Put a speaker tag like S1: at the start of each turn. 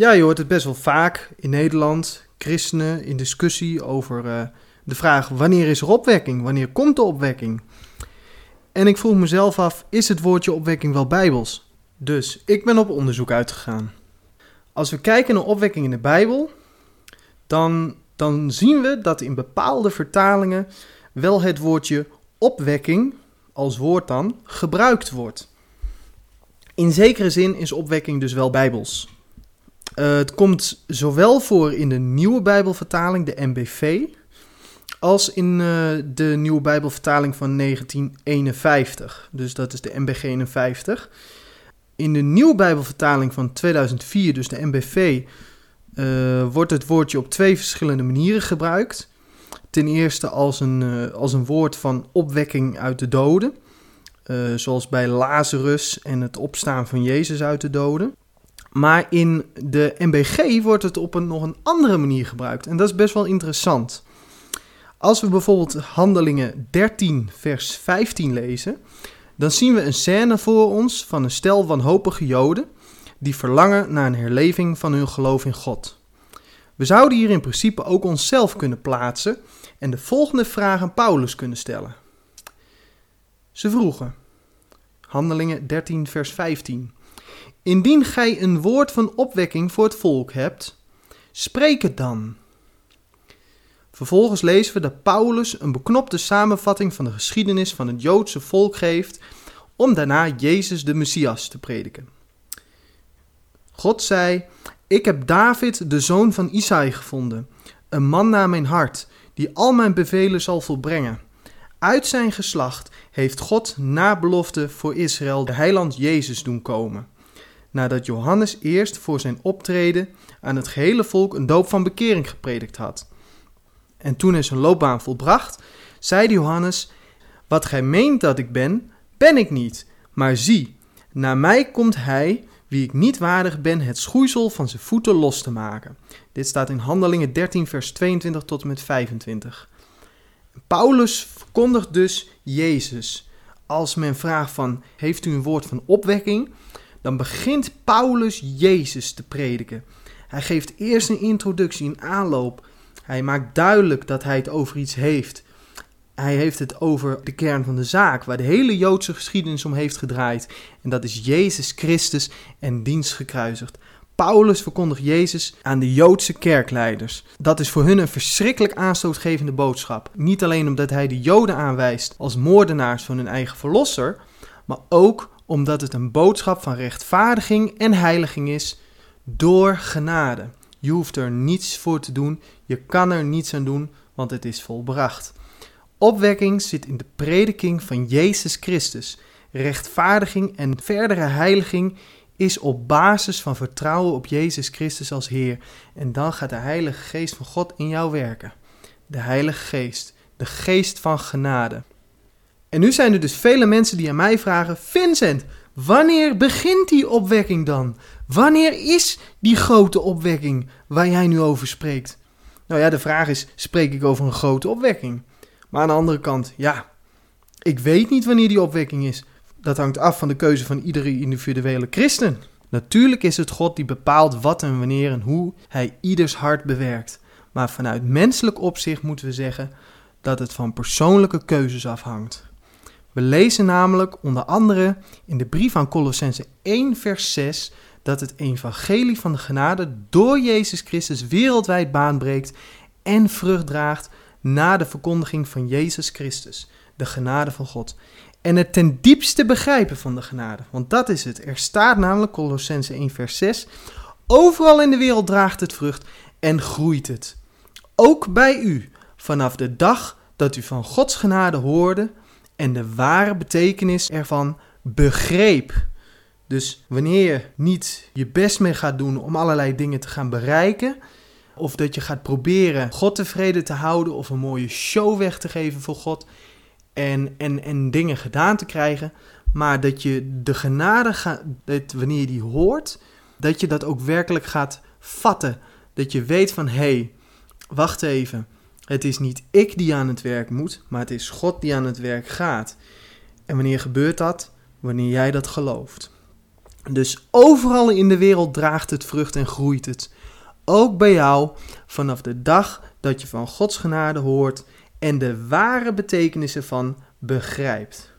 S1: Ja, je hoort het best wel vaak in Nederland, christenen in discussie over uh, de vraag wanneer is er opwekking? Wanneer komt de opwekking? En ik vroeg mezelf af, is het woordje opwekking wel bijbels? Dus ik ben op onderzoek uitgegaan. Als we kijken naar opwekking in de Bijbel, dan, dan zien we dat in bepaalde vertalingen wel het woordje opwekking als woord dan gebruikt wordt. In zekere zin is opwekking dus wel bijbels. Uh, het komt zowel voor in de nieuwe Bijbelvertaling, de MBV, als in uh, de nieuwe Bijbelvertaling van 1951. Dus dat is de MBG 51. In de nieuwe Bijbelvertaling van 2004, dus de MBV, eh, wordt het woordje op twee verschillende manieren gebruikt. Ten eerste als een, als een woord van opwekking uit de doden. Zoals bij Lazarus en het opstaan van Jezus uit de doden. Maar in de MBG wordt het op een nog een andere manier gebruikt. En dat is best wel interessant. Als we bijvoorbeeld Handelingen 13, vers 15 lezen, dan zien we een scène voor ons van een stel wanhopige Joden die verlangen naar een herleving van hun geloof in God. We zouden hier in principe ook onszelf kunnen plaatsen en de volgende vraag aan Paulus kunnen stellen. Ze vroegen, Handelingen 13, vers 15. Indien gij een woord van opwekking voor het volk hebt, spreek het dan. Vervolgens lezen we dat Paulus een beknopte samenvatting van de geschiedenis van het Joodse volk geeft om daarna Jezus de Messias te prediken. God zei: Ik heb David, de zoon van Isaï, gevonden, een man naar mijn hart, die al mijn bevelen zal volbrengen. Uit zijn geslacht heeft God na belofte voor Israël de heiland Jezus doen komen. Nadat Johannes eerst voor zijn optreden aan het gehele volk een doop van bekering gepredikt had. En toen hij zijn loopbaan volbracht, zeide Johannes: Wat gij meent dat ik ben, ben ik niet. Maar zie, na mij komt hij, wie ik niet waardig ben, het schoeisel van zijn voeten los te maken. Dit staat in Handelingen 13, vers 22 tot en met 25. Paulus verkondigt dus Jezus. Als men vraagt van, heeft u een woord van opwekking? Dan begint Paulus Jezus te prediken. Hij geeft eerst een introductie, een aanloop. Hij maakt duidelijk dat hij het over iets heeft. Hij heeft het over de kern van de zaak, waar de hele Joodse geschiedenis om heeft gedraaid. En dat is Jezus Christus en dienst gekruisigd. Paulus verkondigt Jezus aan de Joodse kerkleiders. Dat is voor hun een verschrikkelijk aanstootgevende boodschap. Niet alleen omdat hij de Joden aanwijst als moordenaars van hun eigen verlosser, maar ook omdat het een boodschap van rechtvaardiging en heiliging is door genade. Je hoeft er niets voor te doen, je kan er niets aan doen, want het is volbracht. Opwekking zit in de prediking van Jezus Christus. Rechtvaardiging en verdere heiliging is op basis van vertrouwen op Jezus Christus als Heer. En dan gaat de Heilige Geest van God in jou werken. De Heilige Geest, de Geest van genade. En nu zijn er dus vele mensen die aan mij vragen: Vincent, wanneer begint die opwekking dan? Wanneer is die grote opwekking waar jij nu over spreekt? Nou ja, de vraag is: spreek ik over een grote opwekking? Maar aan de andere kant, ja, ik weet niet wanneer die opwekking is. Dat hangt af van de keuze van iedere individuele christen. Natuurlijk is het God die bepaalt wat en wanneer en hoe hij ieders hart bewerkt. Maar vanuit menselijk opzicht moeten we zeggen dat het van persoonlijke keuzes afhangt. We lezen namelijk onder andere in de brief aan Colossense 1 vers 6 dat het evangelie van de genade door Jezus Christus wereldwijd baanbreekt en vrucht draagt na de verkondiging van Jezus Christus, de genade van God. En het ten diepste begrijpen van de genade. Want dat is het. Er staat namelijk, Colossense 1 vers 6, overal in de wereld draagt het vrucht en groeit het. Ook bij u, vanaf de dag dat u van Gods genade hoorde en de ware betekenis ervan begreep. Dus wanneer je niet je best mee gaat doen om allerlei dingen te gaan bereiken, of dat je gaat proberen God tevreden te houden of een mooie show weg te geven voor God en, en, en dingen gedaan te krijgen, maar dat je de genade gaat, wanneer je die hoort, dat je dat ook werkelijk gaat vatten. Dat je weet van hé, hey, wacht even. Het is niet ik die aan het werk moet, maar het is God die aan het werk gaat. En wanneer gebeurt dat? Wanneer jij dat gelooft. Dus overal in de wereld draagt het vrucht en groeit het. Ook bij jou vanaf de dag dat je van Gods genade hoort en de ware betekenissen van begrijpt.